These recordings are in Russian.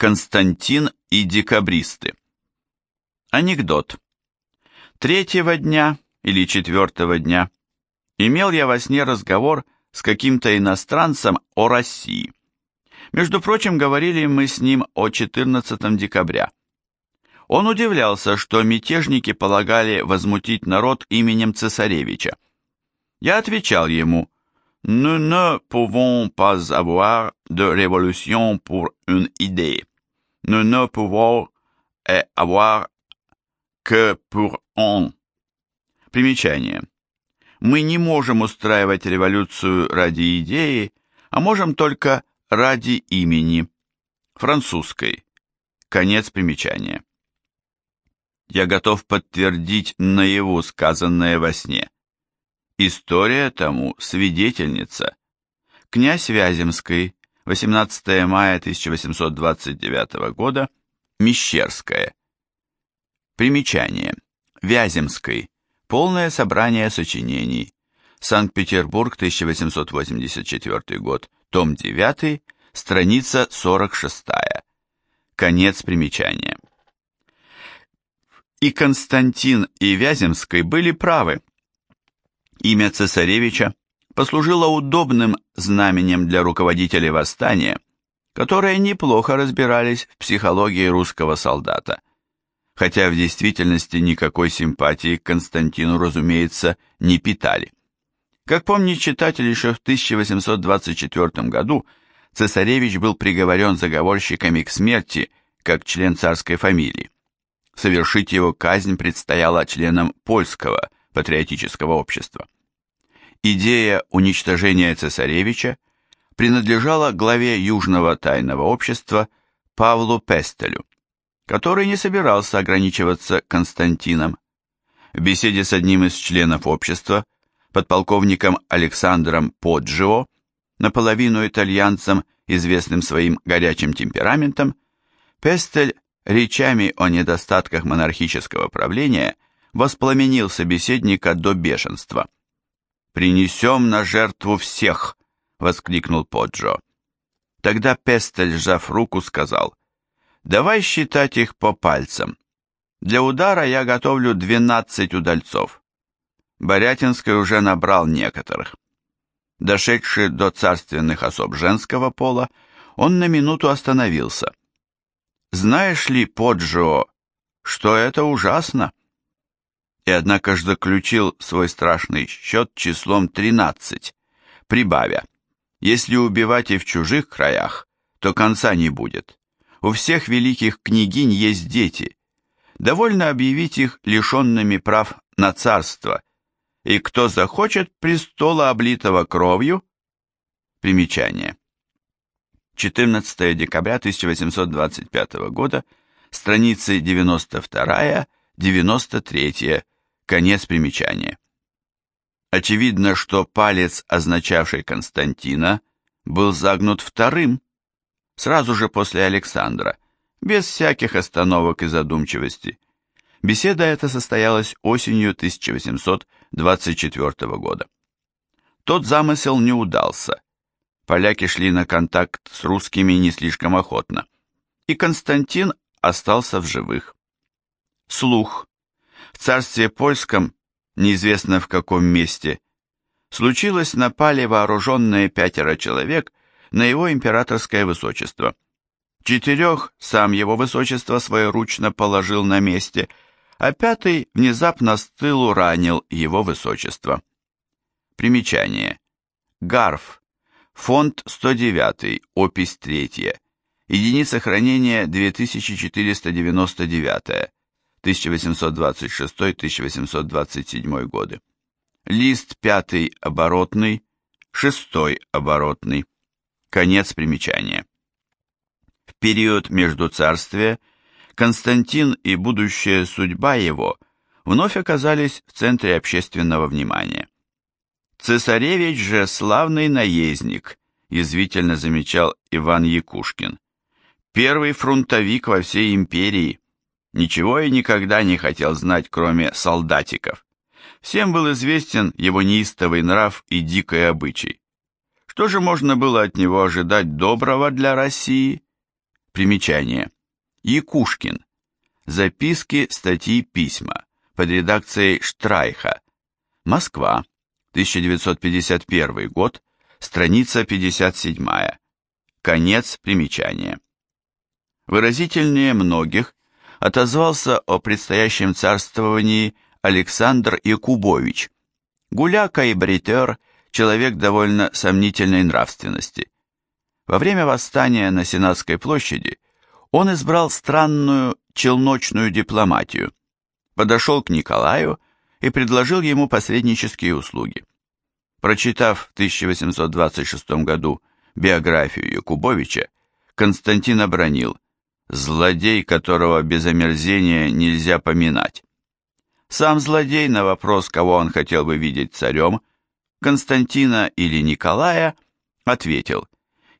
Константин и декабристы. Анекдот. Третьего дня или четвертого дня имел я во сне разговор с каким-то иностранцем о России. Между прочим, говорили мы с ним о 14 декабря. Он удивлялся, что мятежники полагали возмутить народ именем цесаревича. Я отвечал ему, «Nous ne pouvons pas avoir de révolution pour une idée. Nous ne pouvons avoir que pour un». Примечание. Мы не можем устраивать революцию ради идеи, а можем только ради имени. Французской. Конец примечания. Я готов подтвердить наяву сказанное во сне. История тому свидетельница. Князь Вяземский, 18 мая 1829 года, Мещерская. Примечание. Вяземский. Полное собрание сочинений. Санкт-Петербург, 1884 год. Том 9, страница 46. Конец примечания. И Константин, и Вяземский были правы. Имя цесаревича послужило удобным знаменем для руководителей восстания, которые неплохо разбирались в психологии русского солдата, хотя в действительности никакой симпатии к Константину, разумеется, не питали. Как помнит читатель, еще в 1824 году цесаревич был приговорен заговорщиками к смерти, как член царской фамилии. Совершить его казнь предстояло членам польского патриотического общества. Идея уничтожения цесаревича принадлежала главе Южного тайного общества Павлу Пестелю, который не собирался ограничиваться Константином. В беседе с одним из членов общества, подполковником Александром Поджио, наполовину итальянцем, известным своим горячим темпераментом, Пестель речами о недостатках монархического правления воспламенил собеседника до бешенства – «Принесем на жертву всех!» — воскликнул Поджо. Тогда Пестель, сжав руку, сказал, «Давай считать их по пальцам. Для удара я готовлю двенадцать удальцов. Борятинский уже набрал некоторых». Дошедший до царственных особ женского пола, он на минуту остановился. «Знаешь ли, Поджо, что это ужасно?» И однако же заключил свой страшный счет числом 13, прибавя, если убивать и в чужих краях, то конца не будет. У всех великих княгинь есть дети. Довольно объявить их лишенными прав на царство, и кто захочет престола, облитого кровью? Примечание. 14 декабря 1825 года, страницы 92-93, Конец примечания. Очевидно, что палец, означавший Константина, был загнут вторым, сразу же после Александра, без всяких остановок и задумчивости. Беседа эта состоялась осенью 1824 года. Тот замысел не удался. Поляки шли на контакт с русскими не слишком охотно, и Константин остался в живых. Слух, царстве польском, неизвестно в каком месте, случилось напали вооруженные пятеро человек на его императорское высочество. Четырех сам его высочество своеручно положил на месте, а пятый внезапно с тылу ранил его высочество. Примечание. Гарф. Фонд 109, опись 3. Единица хранения 2499. 1826-1827 годы. Лист пятый оборотный, шестой оборотный. Конец примечания. В период между царствия Константин и будущая судьба его вновь оказались в центре общественного внимания. Цесаревич же славный наездник, язвительно замечал Иван Якушкин. Первый фронтовик во всей империи, Ничего я никогда не хотел знать, кроме солдатиков. Всем был известен его неистовый нрав и дикий обычай. Что же можно было от него ожидать доброго для России? Примечание. Якушкин. Записки, статьи, письма. Под редакцией Штрайха. Москва. 1951 год. Страница 57. Конец примечания. Выразительнее многих отозвался о предстоящем царствовании Александр Якубович, гуляка и бритер, человек довольно сомнительной нравственности. Во время восстания на Сенатской площади он избрал странную челночную дипломатию, подошел к Николаю и предложил ему посреднические услуги. Прочитав в 1826 году биографию Якубовича, Константин обронил «злодей, которого без омерзения нельзя поминать». Сам злодей на вопрос, кого он хотел бы видеть царем, Константина или Николая, ответил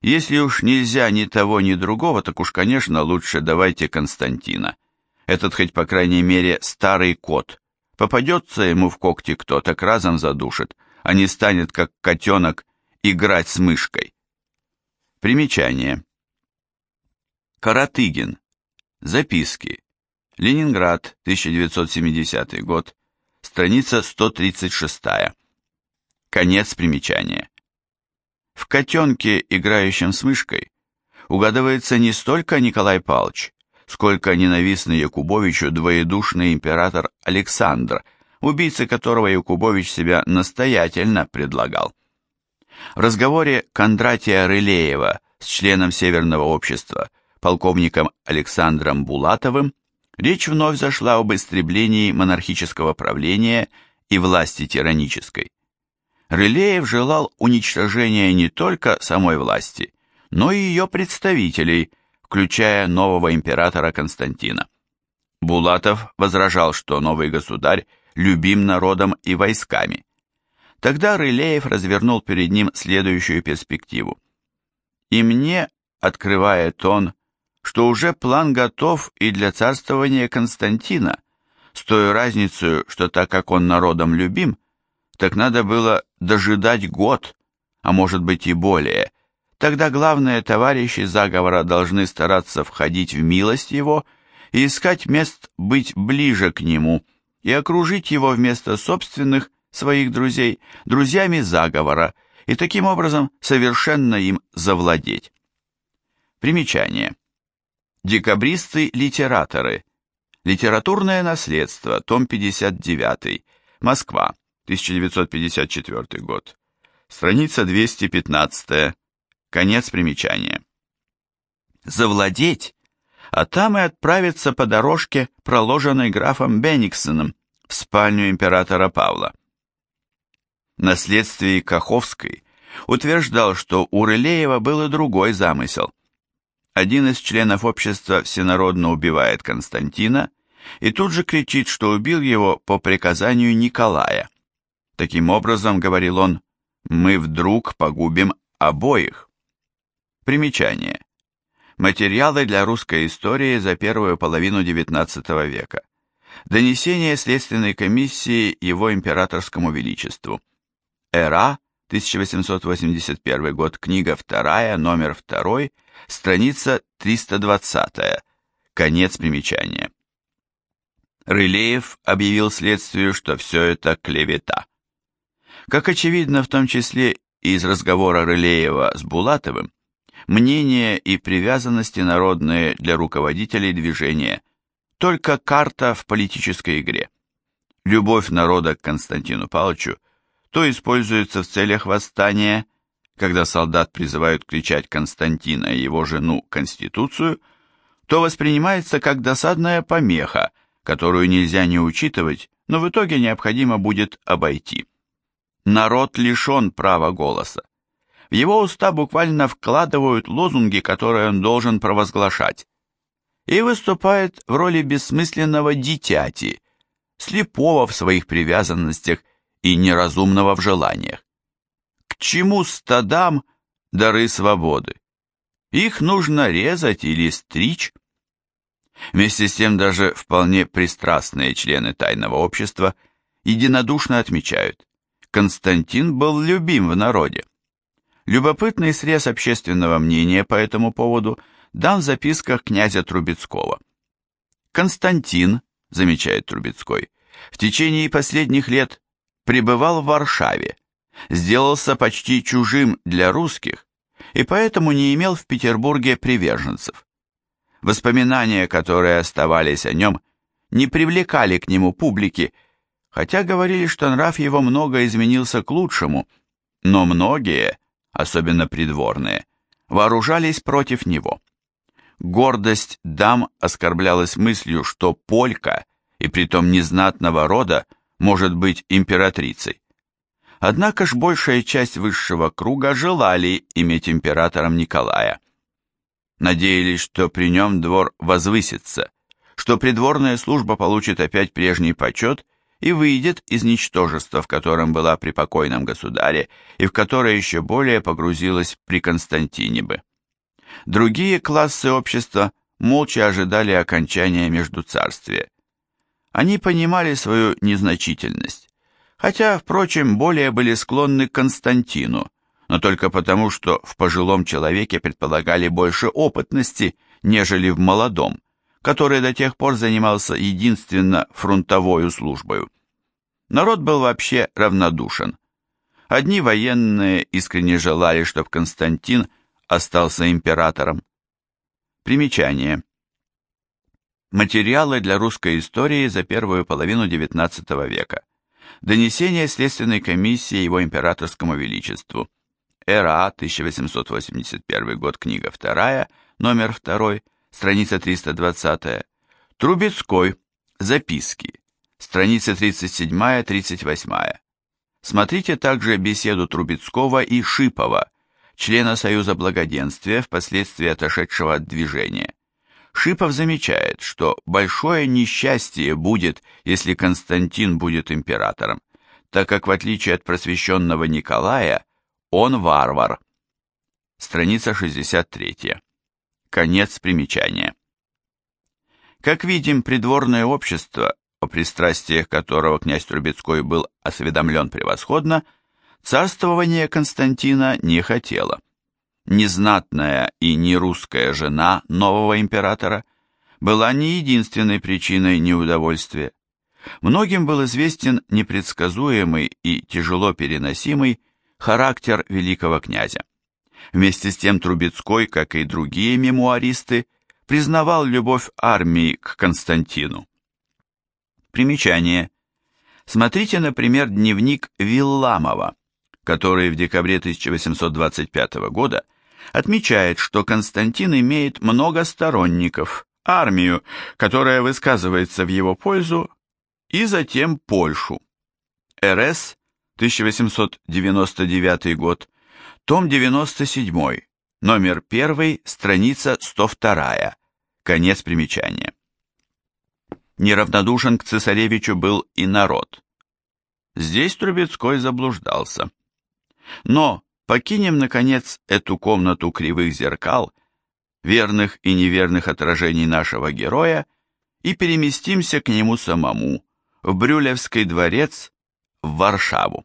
«Если уж нельзя ни того, ни другого, так уж, конечно, лучше давайте Константина. Этот хоть, по крайней мере, старый кот. Попадется ему в когти кто, так разом задушит, а не станет, как котенок, играть с мышкой». Примечание. Каратыгин. Записки. Ленинград, 1970 год. Страница 136. Конец примечания. В котенке, играющем с мышкой, угадывается не столько Николай Павлович, сколько ненавистный Якубовичу двоедушный император Александр, убийца которого Якубович себя настоятельно предлагал. В разговоре Кондратия Рылеева с членом Северного общества, полковником Александром Булатовым, речь вновь зашла об истреблении монархического правления и власти тиранической. Рылеев желал уничтожения не только самой власти, но и ее представителей, включая нового императора Константина. Булатов возражал, что новый государь любим народом и войсками. Тогда Рылеев развернул перед ним следующую перспективу. «И мне, — открывает он, — что уже план готов и для царствования Константина, с той разницей, что так как он народом любим, так надо было дожидать год, а может быть и более. Тогда главные товарищи заговора должны стараться входить в милость его и искать мест быть ближе к нему и окружить его вместо собственных своих друзей друзьями заговора и таким образом совершенно им завладеть. Примечание. Декабристы-литераторы. Литературное наследство. Том 59. Москва. 1954 год. Страница 215. Конец примечания. Завладеть, а там и отправиться по дорожке, проложенной графом Бенниксоном, в спальню императора Павла. На следствии Каховской утверждал, что у Рылеева был и другой замысел. Один из членов общества всенародно убивает Константина и тут же кричит, что убил его по приказанию Николая. Таким образом, говорил он, мы вдруг погубим обоих. Примечание. Материалы для русской истории за первую половину XIX века. Донесение Следственной комиссии его императорскому величеству. Эра, 1881 год, книга 2, номер 2, страница 320, конец примечания. Рылеев объявил следствию, что все это клевета. Как очевидно, в том числе из разговора Рылеева с Булатовым, мнения и привязанности народные для руководителей движения – только карта в политической игре. Любовь народа к Константину Павловичу – то используется в целях восстания, когда солдат призывают кричать Константина и его жену Конституцию, то воспринимается как досадная помеха, которую нельзя не учитывать, но в итоге необходимо будет обойти. Народ лишен права голоса. В его уста буквально вкладывают лозунги, которые он должен провозглашать, и выступает в роли бессмысленного дитяти, слепого в своих привязанностях и неразумного в желаниях. Чему стадам дары свободы? Их нужно резать или стричь? Вместе с тем даже вполне пристрастные члены тайного общества единодушно отмечают, Константин был любим в народе. Любопытный срез общественного мнения по этому поводу дан в записках князя Трубецкого. Константин, замечает Трубецкой, в течение последних лет пребывал в Варшаве, сделался почти чужим для русских и поэтому не имел в Петербурге приверженцев. Воспоминания, которые оставались о нем, не привлекали к нему публики, хотя говорили, что нрав его много изменился к лучшему, но многие, особенно придворные, вооружались против него. Гордость дам оскорблялась мыслью, что полька, и притом незнатного рода, может быть императрицей. Однако ж большая часть высшего круга желали иметь императором Николая. Надеялись, что при нем двор возвысится, что придворная служба получит опять прежний почет и выйдет из ничтожества, в котором была при покойном государе и в которое еще более погрузилась при Константине бы. Другие классы общества молча ожидали окончания междуцарствия. Они понимали свою незначительность, хотя, впрочем, более были склонны к Константину, но только потому, что в пожилом человеке предполагали больше опытности, нежели в молодом, который до тех пор занимался единственно фронтовой службой. Народ был вообще равнодушен. Одни военные искренне желали, чтобы Константин – остался императором. Примечание. Материалы для русской истории за первую половину XIX века. Донесение Следственной комиссии его императорскому величеству. РА, 1881 год, книга 2, номер 2, страница 320. Трубецкой. Записки. Страница 37-38. Смотрите также беседу Трубецкого и Шипова члена Союза Благоденствия, впоследствии отошедшего от движения. Шипов замечает, что большое несчастье будет, если Константин будет императором, так как в отличие от просвещенного Николая, он варвар. Страница 63. Конец примечания. Как видим, придворное общество, о пристрастиях которого князь Трубецкой был осведомлен превосходно, Царствование Константина не хотела. Незнатная и нерусская жена нового императора была не единственной причиной неудовольствия. Многим был известен непредсказуемый и тяжело переносимый характер великого князя. Вместе с тем Трубецкой, как и другие мемуаристы, признавал любовь армии к Константину. Примечание. Смотрите, например, дневник Вилламова, который в декабре 1825 года отмечает, что Константин имеет много сторонников, армию, которая высказывается в его пользу, и затем Польшу. РС, 1899 год, том 97, номер 1, страница 102, конец примечания. Неравнодушен к цесаревичу был и народ. Здесь Трубецкой заблуждался. Но покинем, наконец, эту комнату кривых зеркал, верных и неверных отражений нашего героя, и переместимся к нему самому, в Брюлевский дворец, в Варшаву.